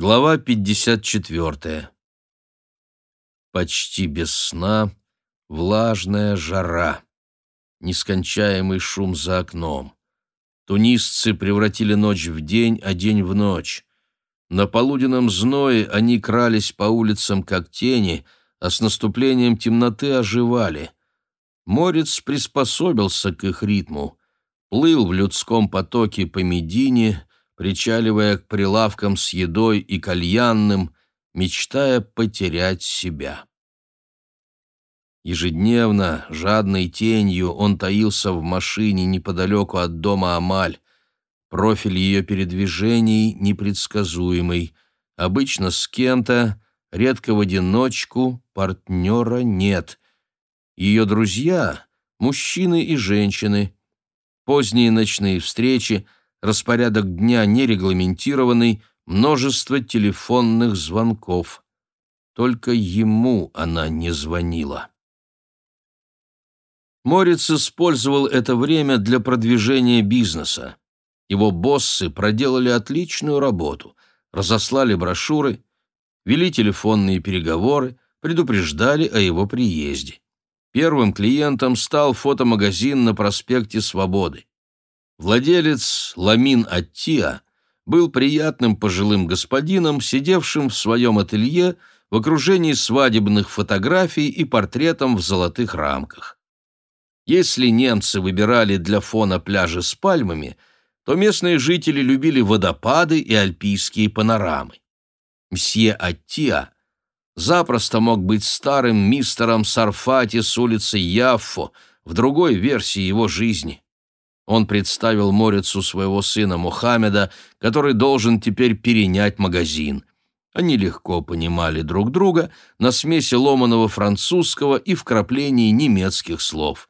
Глава 54. Почти без сна, влажная жара, нескончаемый шум за окном. Тунисцы превратили ночь в день, а день в ночь. На полуденном зное они крались по улицам, как тени, а с наступлением темноты оживали. Морец приспособился к их ритму, плыл в людском потоке по Медине, причаливая к прилавкам с едой и кальянным, мечтая потерять себя. Ежедневно, жадной тенью, он таился в машине неподалеку от дома Амаль. Профиль ее передвижений непредсказуемый. Обычно с кем-то, редко в одиночку, партнера нет. Ее друзья — мужчины и женщины. Поздние ночные встречи — распорядок дня нерегламентированный, множество телефонных звонков. Только ему она не звонила. Морец использовал это время для продвижения бизнеса. Его боссы проделали отличную работу, разослали брошюры, вели телефонные переговоры, предупреждали о его приезде. Первым клиентом стал фотомагазин на проспекте Свободы. Владелец Ламин Аттиа был приятным пожилым господином, сидевшим в своем ателье в окружении свадебных фотографий и портретом в золотых рамках. Если немцы выбирали для фона пляжи с пальмами, то местные жители любили водопады и альпийские панорамы. Мсье Аттиа запросто мог быть старым мистером Сарфати с улицы Яффо в другой версии его жизни. Он представил Морицу своего сына Мухаммеда, который должен теперь перенять магазин. Они легко понимали друг друга на смеси ломаного французского и вкраплении немецких слов.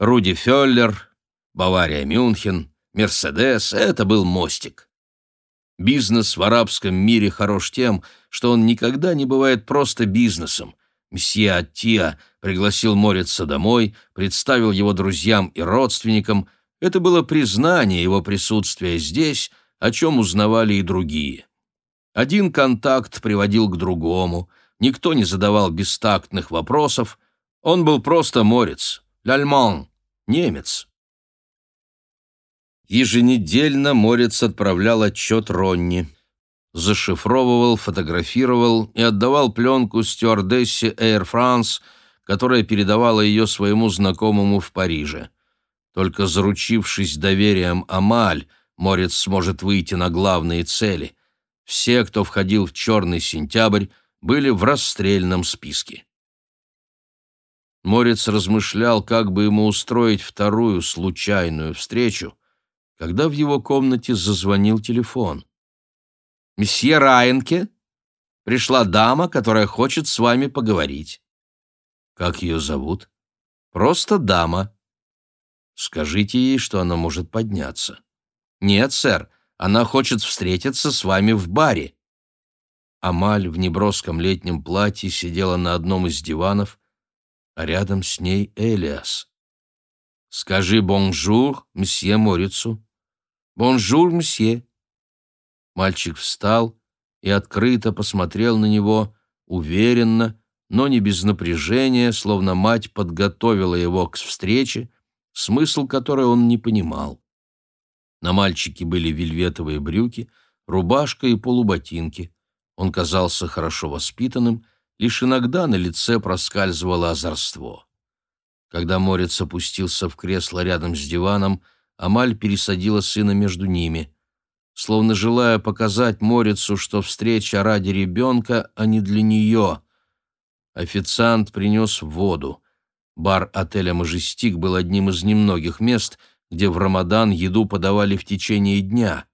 Руди Феллер, Бавария Мюнхен, Мерседес — это был мостик. Бизнес в арабском мире хорош тем, что он никогда не бывает просто бизнесом. Мсье Аттиа пригласил Морица домой, представил его друзьям и родственникам — это было признание его присутствия здесь, о чем узнавали и другие. Один контакт приводил к другому, никто не задавал бестактных вопросов, он был просто морец, лальман, немец. Еженедельно морец отправлял отчет Ронни. Зашифровывал, фотографировал и отдавал пленку стюардессе Air France, которая передавала ее своему знакомому в Париже. Только заручившись доверием Амаль, Морец сможет выйти на главные цели. Все, кто входил в «Черный сентябрь», были в расстрельном списке. Морец размышлял, как бы ему устроить вторую случайную встречу, когда в его комнате зазвонил телефон. «Месье Райенке, пришла дама, которая хочет с вами поговорить». «Как ее зовут?» «Просто дама», Скажите ей, что она может подняться. Нет, сэр, она хочет встретиться с вами в баре. Амаль в неброском летнем платье сидела на одном из диванов, а рядом с ней Элиас. «Скажи bonjour, мсье Морицу». «Bonjour, monsieur». Мальчик встал и открыто посмотрел на него, уверенно, но не без напряжения, словно мать подготовила его к встрече, смысл которой он не понимал. На мальчике были вельветовые брюки, рубашка и полуботинки. Он казался хорошо воспитанным, лишь иногда на лице проскальзывало озорство. Когда Морец опустился в кресло рядом с диваном, Амаль пересадила сына между ними. Словно желая показать Морицу, что встреча ради ребенка, а не для нее. Официант принес воду. Бар отеля «Мажестик» был одним из немногих мест, где в Рамадан еду подавали в течение дня.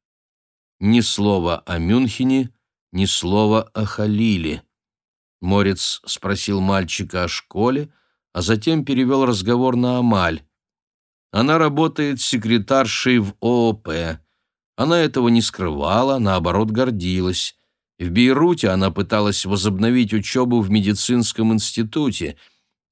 Ни слова о Мюнхене, ни слова о Халиле. Морец спросил мальчика о школе, а затем перевел разговор на Амаль. Она работает секретаршей в ООП. Она этого не скрывала, наоборот, гордилась. В Бейруте она пыталась возобновить учебу в медицинском институте –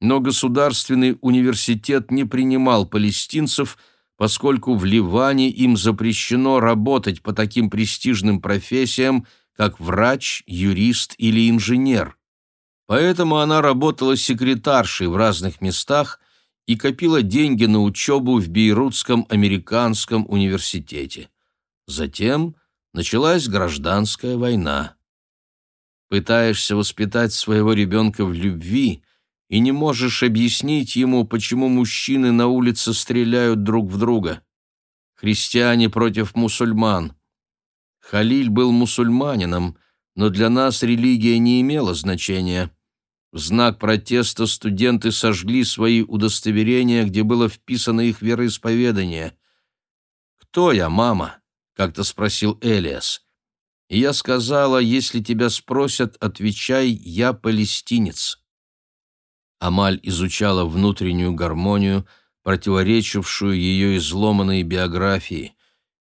но государственный университет не принимал палестинцев, поскольку в Ливане им запрещено работать по таким престижным профессиям, как врач, юрист или инженер. Поэтому она работала секретаршей в разных местах и копила деньги на учебу в Бейрутском американском университете. Затем началась гражданская война. Пытаешься воспитать своего ребенка в любви и не можешь объяснить ему, почему мужчины на улице стреляют друг в друга. Христиане против мусульман. Халиль был мусульманином, но для нас религия не имела значения. В знак протеста студенты сожгли свои удостоверения, где было вписано их вероисповедание. «Кто я, мама?» — как-то спросил Элиас. И я сказала, если тебя спросят, отвечай, я палестинец. Амаль изучала внутреннюю гармонию, противоречившую ее изломанной биографии.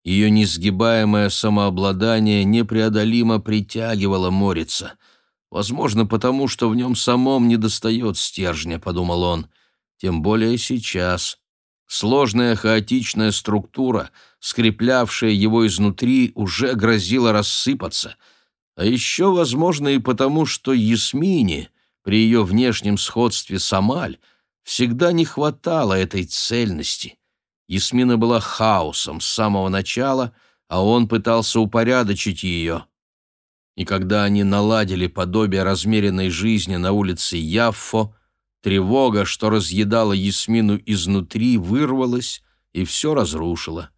Ее несгибаемое самообладание непреодолимо притягивало Морица. Возможно, потому что в нем самом недостает стержня, подумал он. Тем более сейчас. Сложная хаотичная структура, скреплявшая его изнутри, уже грозила рассыпаться. А еще, возможно, и потому, что Ясмине, при ее внешнем сходстве с Амаль, всегда не хватало этой цельности. Ясмина была хаосом с самого начала, а он пытался упорядочить ее. И когда они наладили подобие размеренной жизни на улице Яффо, Тревога, что разъедала Ясмину изнутри, вырвалась и все разрушила.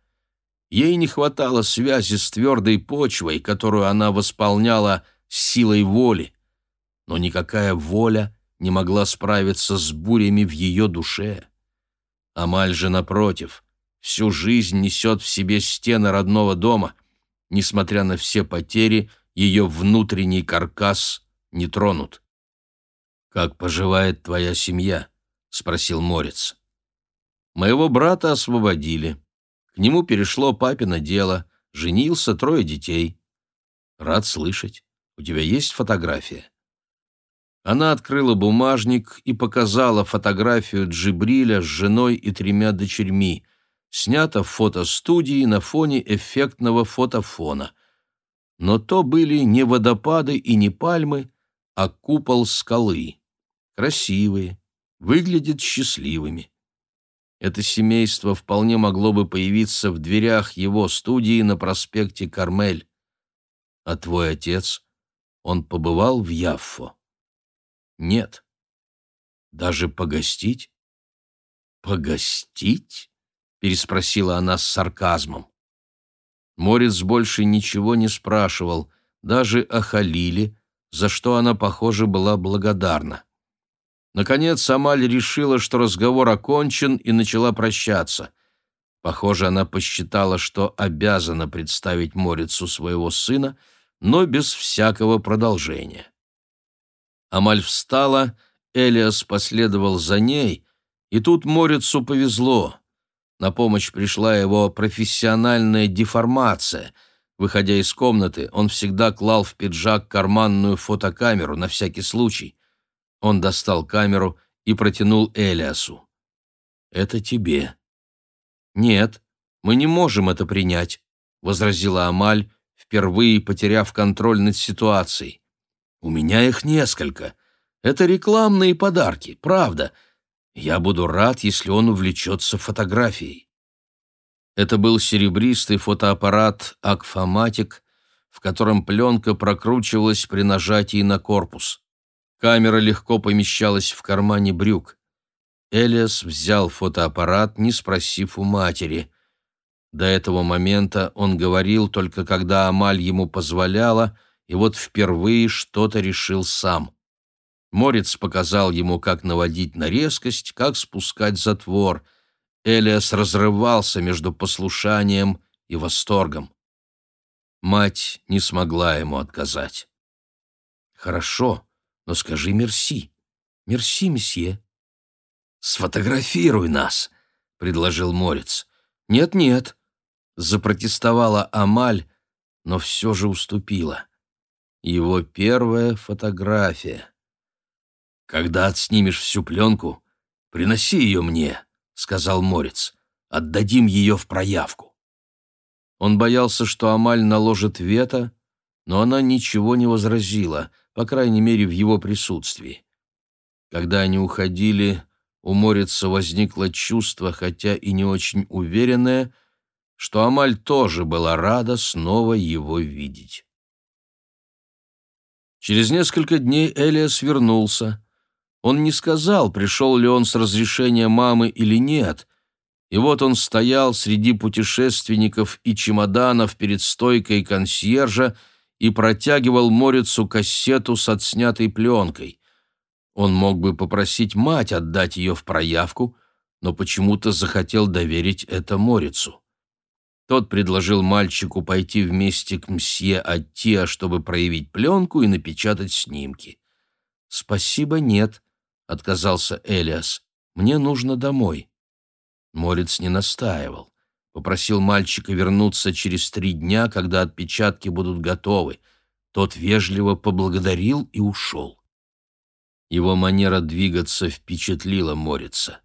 Ей не хватало связи с твердой почвой, которую она восполняла силой воли. Но никакая воля не могла справиться с бурями в ее душе. Амаль же, напротив, всю жизнь несет в себе стены родного дома. Несмотря на все потери, ее внутренний каркас не тронут. «Как поживает твоя семья?» — спросил Морец. «Моего брата освободили. К нему перешло папино дело. Женился, трое детей. Рад слышать. У тебя есть фотография?» Она открыла бумажник и показала фотографию Джибриля с женой и тремя дочерьми. Снято в фотостудии на фоне эффектного фотофона. Но то были не водопады и не пальмы, а купол скалы красивые, выглядят счастливыми. Это семейство вполне могло бы появиться в дверях его студии на проспекте Кармель. А твой отец, он побывал в Яффо? Нет. Даже погостить? Погостить? Переспросила она с сарказмом. Морец больше ничего не спрашивал, даже о Халиле, за что она, похоже, была благодарна. Наконец Амаль решила, что разговор окончен, и начала прощаться. Похоже, она посчитала, что обязана представить Морицу своего сына, но без всякого продолжения. Амаль встала, Элиас последовал за ней, и тут Морицу повезло. На помощь пришла его профессиональная деформация. Выходя из комнаты, он всегда клал в пиджак карманную фотокамеру на всякий случай. Он достал камеру и протянул Элиасу. «Это тебе». «Нет, мы не можем это принять», — возразила Амаль, впервые потеряв контроль над ситуацией. «У меня их несколько. Это рекламные подарки, правда. Я буду рад, если он увлечется фотографией». Это был серебристый фотоаппарат «Акфоматик», в котором пленка прокручивалась при нажатии на корпус. Камера легко помещалась в кармане брюк. Элиас взял фотоаппарат, не спросив у матери. До этого момента он говорил только когда Амаль ему позволяла, и вот впервые что-то решил сам. Морец показал ему, как наводить на резкость, как спускать затвор. Элиас разрывался между послушанием и восторгом. Мать не смогла ему отказать. «Хорошо», но скажи мерси. Мерси, месье. Сфотографируй нас, предложил Морец. Нет-нет, запротестовала Амаль, но все же уступила. Его первая фотография. Когда отснимешь всю пленку, приноси ее мне, сказал Морец. Отдадим ее в проявку. Он боялся, что Амаль наложит вето, но она ничего не возразила, по крайней мере, в его присутствии. Когда они уходили, у Морица возникло чувство, хотя и не очень уверенное, что Амаль тоже была рада снова его видеть. Через несколько дней Элиас вернулся. Он не сказал, пришел ли он с разрешения мамы или нет, и вот он стоял среди путешественников и чемоданов перед стойкой консьержа и протягивал Морицу кассету с отснятой пленкой. Он мог бы попросить мать отдать ее в проявку, но почему-то захотел доверить это Морицу. Тот предложил мальчику пойти вместе к мсье Аттиа, чтобы проявить пленку и напечатать снимки. «Спасибо, нет», — отказался Элиас. «Мне нужно домой». Морец не настаивал. Попросил мальчика вернуться через три дня, когда отпечатки будут готовы. Тот вежливо поблагодарил и ушел. Его манера двигаться впечатлила Морица.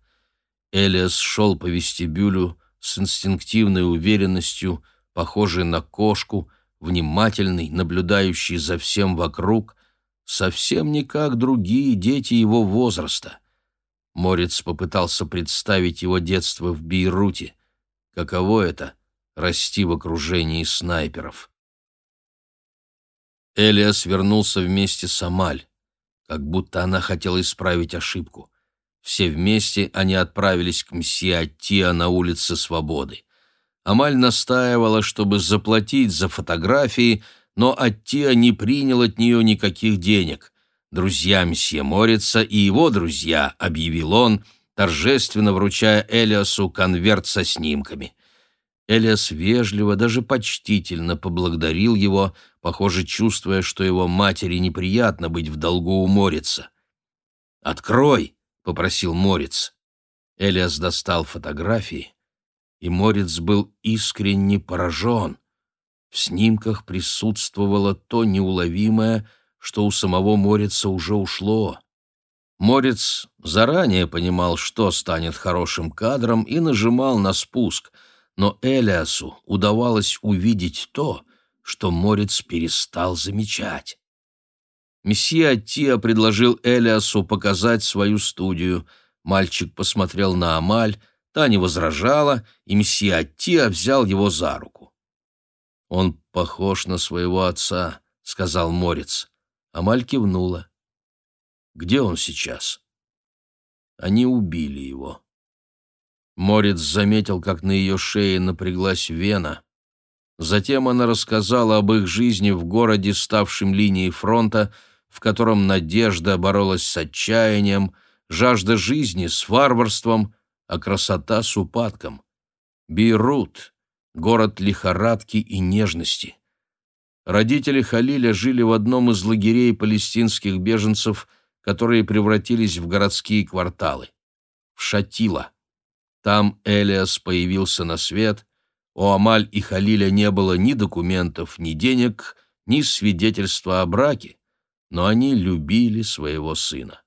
Элиас шел по вестибюлю с инстинктивной уверенностью, похожей на кошку, внимательный, наблюдающий за всем вокруг, совсем не как другие дети его возраста — Морец попытался представить его детство в Бейруте. Каково это — расти в окружении снайперов? Элиас вернулся вместе с Амаль, как будто она хотела исправить ошибку. Все вместе они отправились к мсье Аттиа на улице Свободы. Амаль настаивала, чтобы заплатить за фотографии, но Аттиа не принял от нее никаких денег друзья месье Морица и его друзья», — объявил он, торжественно вручая Элиасу конверт со снимками. Элиас вежливо, даже почтительно поблагодарил его, похоже, чувствуя, что его матери неприятно быть в долгу у Морица. «Открой!» — попросил Морец. Элиас достал фотографии, и Морец был искренне поражен. В снимках присутствовало то неуловимое, что у самого Морица уже ушло. Морец заранее понимал, что станет хорошим кадром, и нажимал на спуск, но Элиасу удавалось увидеть то, что Морец перестал замечать. Месье Аттиа предложил Элиасу показать свою студию. Мальчик посмотрел на Амаль, та не возражала, и месье Аттиа взял его за руку. «Он похож на своего отца», — сказал Морец. Амаль кивнула. «Где он сейчас?» Они убили его. Морец заметил, как на ее шее напряглась вена. Затем она рассказала об их жизни в городе, ставшем линией фронта, в котором надежда боролась с отчаянием, жажда жизни с варварством, а красота с упадком. Бейрут — город лихорадки и нежности. Родители Халиля жили в одном из лагерей палестинских беженцев, которые превратились в городские кварталы. В Шатила. Там Элиас появился на свет. У Амаль и Халиля не было ни документов, ни денег, ни свидетельства о браке, но они любили своего сына.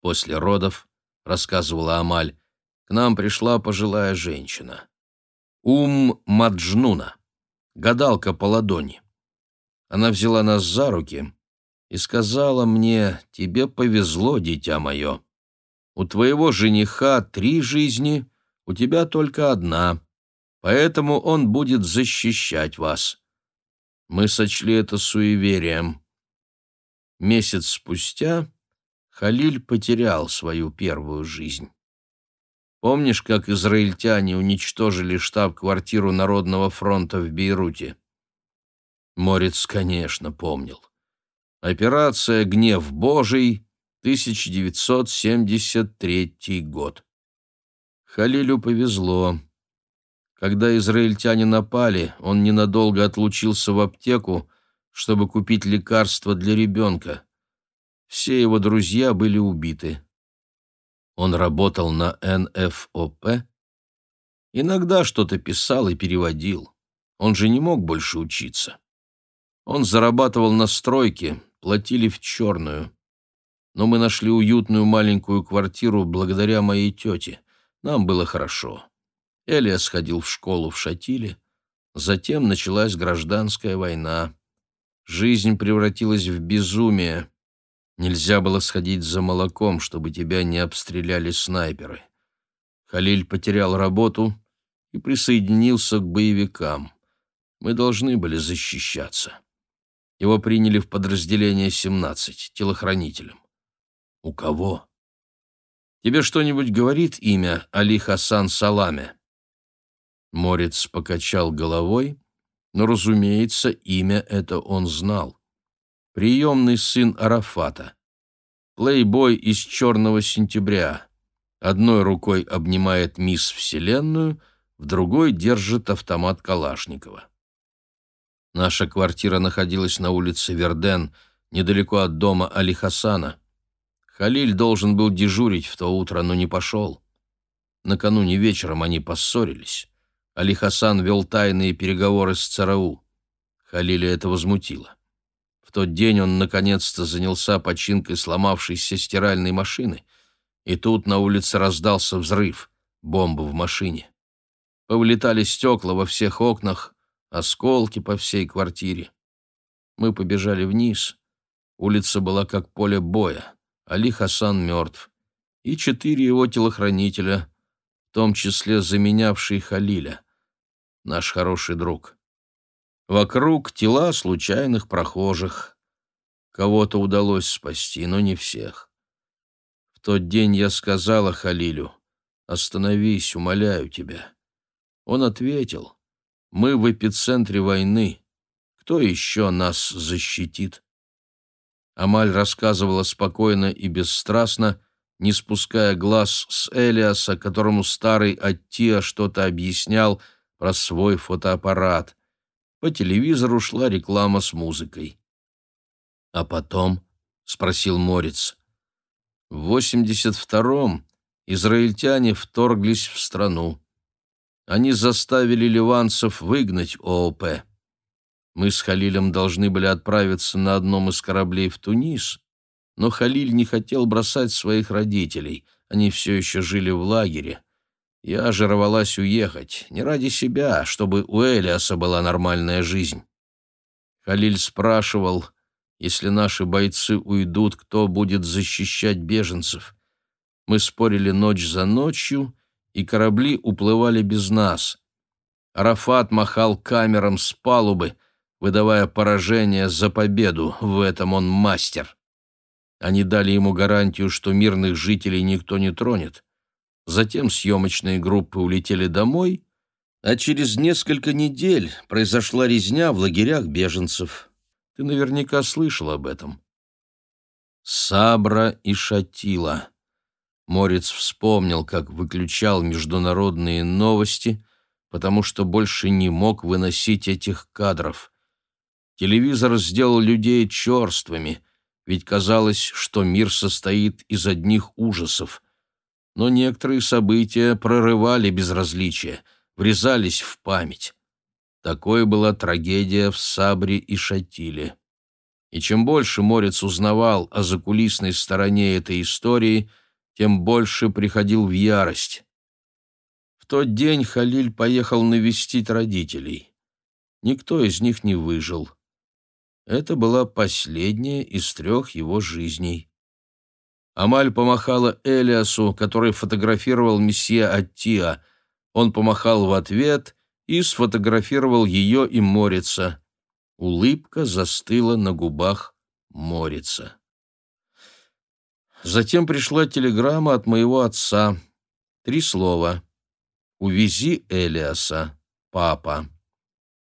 После родов, рассказывала Амаль, к нам пришла пожилая женщина. Ум Маджнуна гадалка по ладони. Она взяла нас за руки и сказала мне, «Тебе повезло, дитя мое. У твоего жениха три жизни, у тебя только одна, поэтому он будет защищать вас». Мы сочли это суеверием. Месяц спустя Халиль потерял свою первую жизнь. Помнишь, как израильтяне уничтожили штаб-квартиру Народного фронта в Бейруте? Морец, конечно, помнил. Операция «Гнев Божий», 1973 год. Халилю повезло. Когда израильтяне напали, он ненадолго отлучился в аптеку, чтобы купить лекарство для ребенка. Все его друзья были убиты. Он работал на НФОП, иногда что-то писал и переводил. Он же не мог больше учиться. Он зарабатывал на стройке, платили в черную. Но мы нашли уютную маленькую квартиру благодаря моей тете. Нам было хорошо. Элиас ходил в школу в Шатиле. Затем началась гражданская война. Жизнь превратилась в безумие. Нельзя было сходить за молоком, чтобы тебя не обстреляли снайперы. Халиль потерял работу и присоединился к боевикам. Мы должны были защищаться. Его приняли в подразделение 17, телохранителем. У кого? Тебе что-нибудь говорит имя Али Хасан Саламе? Морец покачал головой, но, разумеется, имя это он знал. Приемный сын Арафата. Плейбой из «Черного сентября». Одной рукой обнимает мисс Вселенную, в другой держит автомат Калашникова. Наша квартира находилась на улице Верден, недалеко от дома Али Хасана. Халиль должен был дежурить в то утро, но не пошел. Накануне вечером они поссорились. Али Хасан вел тайные переговоры с ЦРУ. Халиля это возмутило. В тот день он наконец-то занялся починкой сломавшейся стиральной машины, и тут на улице раздался взрыв, бомба в машине. Повылетали стекла во всех окнах, осколки по всей квартире. Мы побежали вниз. Улица была как поле боя. Али Хасан мертв. И четыре его телохранителя, том числе заменявший Халиля наш хороший друг. Вокруг тела случайных прохожих. Кого-то удалось спасти, но не всех. В тот день я сказала Халилю, «Остановись, умоляю тебя». Он ответил, «Мы в эпицентре войны. Кто еще нас защитит?» Амаль рассказывала спокойно и бесстрастно, не спуская глаз с Элиаса, которому старый Аттия что-то объяснял, про свой фотоаппарат. По телевизору шла реклама с музыкой. «А потом?» — спросил Морец. «В 82-м израильтяне вторглись в страну. Они заставили ливанцев выгнать ООП. Мы с Халилем должны были отправиться на одном из кораблей в Тунис, но Халиль не хотел бросать своих родителей, они все еще жили в лагере. Я же уехать, не ради себя, а чтобы у Элиаса была нормальная жизнь. Халиль спрашивал, если наши бойцы уйдут, кто будет защищать беженцев. Мы спорили ночь за ночью, и корабли уплывали без нас. Арафат махал камерам с палубы, выдавая поражение за победу, в этом он мастер. Они дали ему гарантию, что мирных жителей никто не тронет. Затем съемочные группы улетели домой, а через несколько недель произошла резня в лагерях беженцев. Ты наверняка слышал об этом. Сабра и Шатила. Морец вспомнил, как выключал международные новости, потому что больше не мог выносить этих кадров. Телевизор сделал людей черствыми, ведь казалось, что мир состоит из одних ужасов но некоторые события прорывали безразличие, врезались в память. Такой была трагедия в Сабре и Шатиле. И чем больше Морец узнавал о закулисной стороне этой истории, тем больше приходил в ярость. В тот день Халиль поехал навестить родителей. Никто из них не выжил. Это была последняя из трех его жизней. Амаль помахала Элиасу, который фотографировал месье Аттиа. Он помахал в ответ и сфотографировал ее и Морица. Улыбка застыла на губах Морица. Затем пришла телеграмма от моего отца. Три слова. «Увези Элиаса, папа».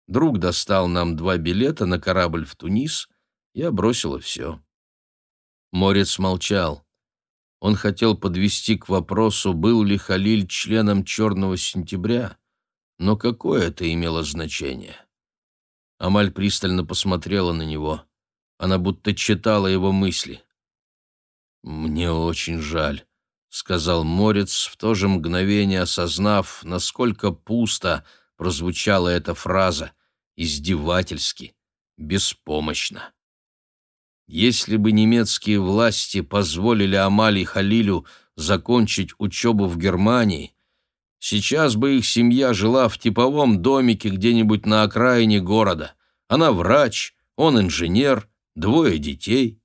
Друг достал нам два билета на корабль в Тунис. Я бросила все. Морец молчал. Он хотел подвести к вопросу, был ли Халиль членом «Черного сентября», но какое это имело значение? Амаль пристально посмотрела на него. Она будто читала его мысли. «Мне очень жаль», — сказал Морец, в то же мгновение осознав, насколько пусто прозвучала эта фраза, издевательски, беспомощно. Если бы немецкие власти позволили Амали Халилю закончить учебу в Германии, сейчас бы их семья жила в типовом домике где-нибудь на окраине города. Она врач, Он инженер, двое детей.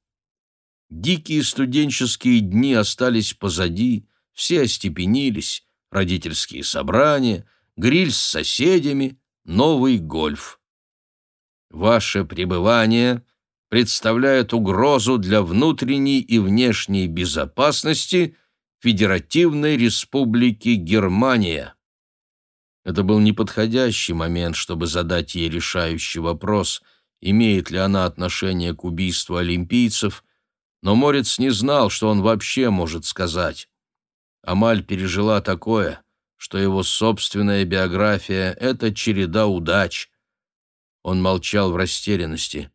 Дикие студенческие дни остались позади, все остепенились, родительские собрания, гриль с соседями, новый гольф. Ваше пребывание представляет угрозу для внутренней и внешней безопасности Федеративной Республики Германия. Это был неподходящий момент, чтобы задать ей решающий вопрос, имеет ли она отношение к убийству олимпийцев, но Морец не знал, что он вообще может сказать. Амаль пережила такое, что его собственная биография — это череда удач. Он молчал в растерянности.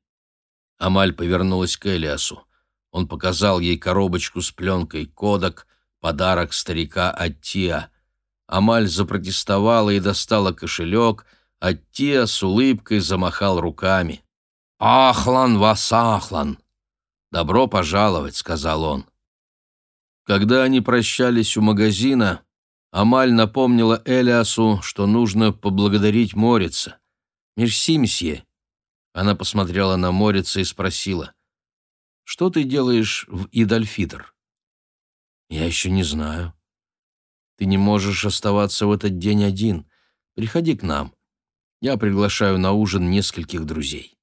Амаль повернулась к Элиасу. Он показал ей коробочку с пленкой «Кодак», подарок старика Аттия. Амаль запротестовала и достала кошелек, Аттия с улыбкой замахал руками. «Ахлан вас ахлан!» «Добро пожаловать», — сказал он. Когда они прощались у магазина, Амаль напомнила Элиасу, что нужно поблагодарить Морица. «Мерси, мсье». Она посмотрела на Морица и спросила, «Что ты делаешь в Идальфидр?» «Я еще не знаю». «Ты не можешь оставаться в этот день один. Приходи к нам. Я приглашаю на ужин нескольких друзей».